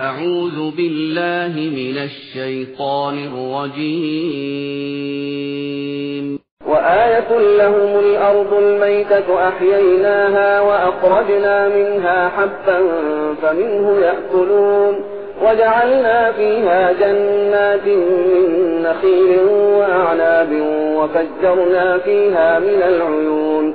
أعوذ بالله من الشيطان الرجيم. وآية لهم الأرض الميتة أحييناها وأخرجنا منها حبا فمنه يأكلون وجعلنا فيها جنات من نخيل وأعناب وفجرنا فيها من العيون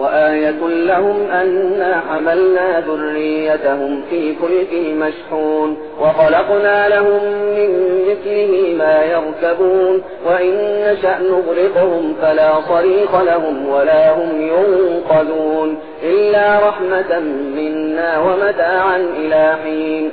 وآية لهم أنا حملنا ذريتهم في فلك مشحون وخلقنا لهم من مثله ما يركبون وإن نشأ نغرقهم فلا صريخ لهم ولا هم ينقذون إلا رحمة منا ومتاعا إلى حين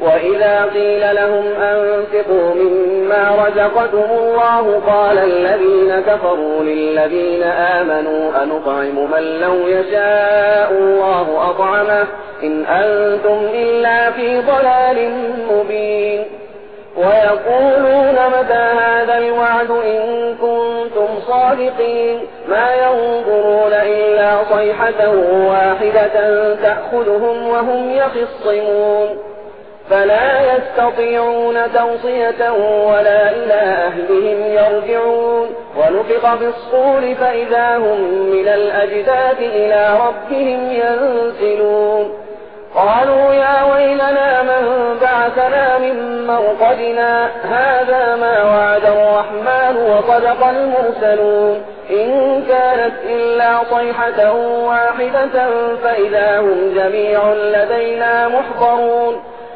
وإذا قيل لهم أنفقوا مما رزقكم الله قال الذين كفروا للذين آمنوا أنطعم من لو يشاء الله أطعمه إن أنتم إلا في ضلال مبين. ويقولون متى هذا الوعد إن كنتم صادقين؟ ما ينظرون إلا صيحة واحدة تأخذهم وهم يخصمون. فلا يستطيعون توصية ولا إلى أهلهم يرجعون. ونفق بالصور فإذا هم من الأجداث إلى ربهم ينزلون. قالوا يا ويلنا من بعثنا من مرقدنا؟ هذا ما وعد الرحمن وصدق المرسلون. إن كانت إلا صيحة واحدة فإذا هم جميع لدينا محضرون.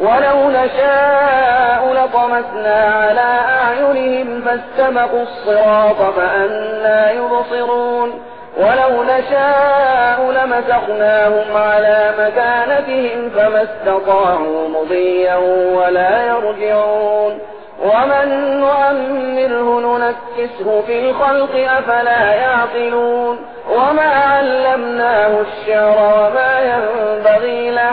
ولو نشاء لطمسنا على أعينهم فاستمقوا الصراط فأنا يبصرون. ولو نشاء لمسخناهم على مكانتهم فما استطاعوا مضيا ولا يرجعون. ومن نؤمره ننكسه في الخلق أفلا يعقلون. وما علمناه الشعر وما ينبغي له.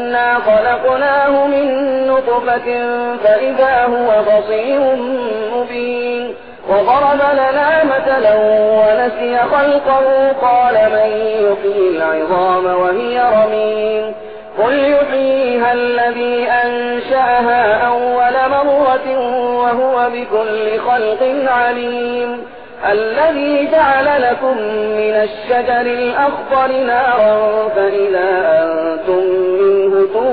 خلقناه من نطفة فإذا هو بصير مبين. وضرب لنا مثلا ونسي خلقه قال من يحيي العظام وهي رميم. قل يحييها الذي أنشأها أول مرة وهو بكل خلق عليم. الذي جعل لكم من الشجر الأخضر نارا فإذا أنتم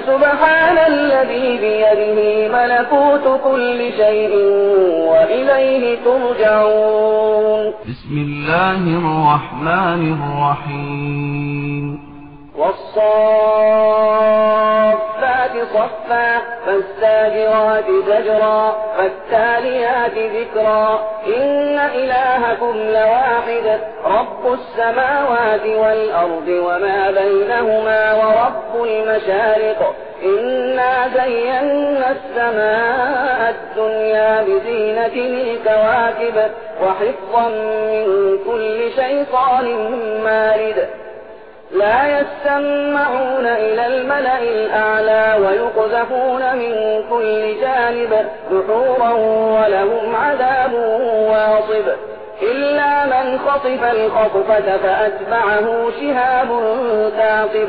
فسبحان الذي بيده ملكوت كل شيء وإليه ترجعون. بسم الله الرحمن الرحيم. والصافات صفا فالساجرات زجرا فالتاليات ذكرا. إن إلهكم لواحد رب السماوات والأرض وما بينهما ورب المشارق. إنا زينا السماء الدنيا بزينة الكواكب وحفظا من كل شيطان مارد. لا يسمعون إلى الملأ الأعلى ويقذفون من كل جانب دحورا ولهم عذاب واصب. إلا من خطف الخطفة فأتبعه شهاب ثاقب.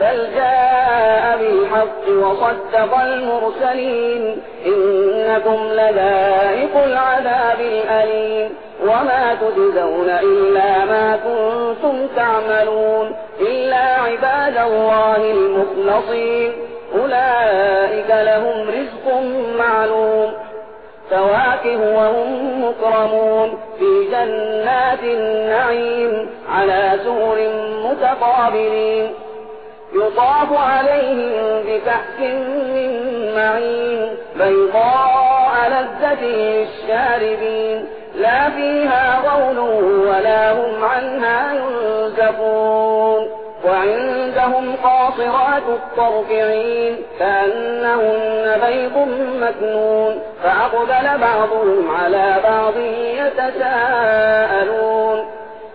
بل جاء بالحق وصدق المرسلين إنكم لذائق العذاب الأليم وما تجزون إلا ما كنتم تعملون إلا عباد الله المخلصين أولئك لهم رزق معلوم فواكه وهم مكرمون في جنات النعيم على سور متقابلين يطاف عليهم بكأس من معين بيضاء لذة للشاربين. لا فيها غول ولا هم عنها ينزفون. وعندهم قاصرات الطرفعين كأنهن بيض مكنون. فأقبل بعضهم على بعض يتساءلون.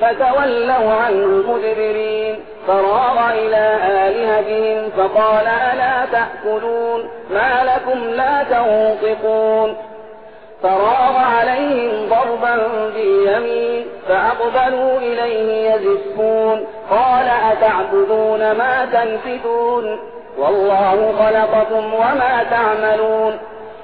فتولوا عنه مدبرين فراغ إلى آلهتهم فقال ألا تأكلون؟ ما لكم لا تنطقون. فراغ عليهم ضربا باليمين فأقبلوا إليه يزفون. قال أتعبدون ما تنفتون والله خلقكم وما تعملون.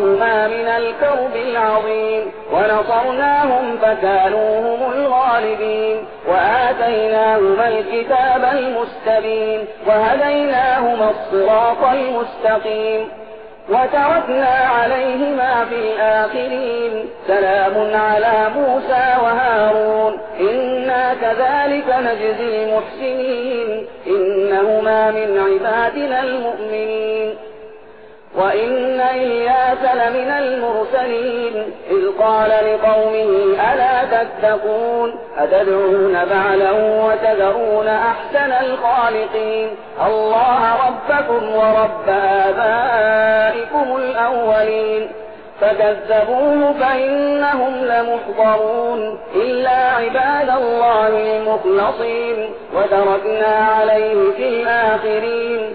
وقومهما من الكرب العظيم ونصرناهم فكانوا هم الغالبين وآتيناهما الكتاب المستبين وهديناهما الصراط المستقيم وتركنا عليهما في الآخرين سلام على موسى وهارون إنا كذلك نجزي المحسنين إنهما من عبادنا المؤمنين وإن لمن المرسلين. إذ قال لقومه ألا تتقون؟ أتدعون بعلا وتذرون أحسن الخالقين. الله ربكم ورب آبائكم الأولين. فكذبوه فإنهم لمحضرون. إلا عباد الله المخلصين. وتركنا عليه في الآخرين.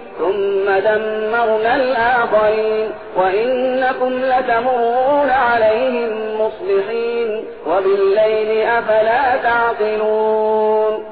ثم دمرنا الآخرين وإنكم لتمرون عليهم مصلحين وبالليل أفلا تعقلون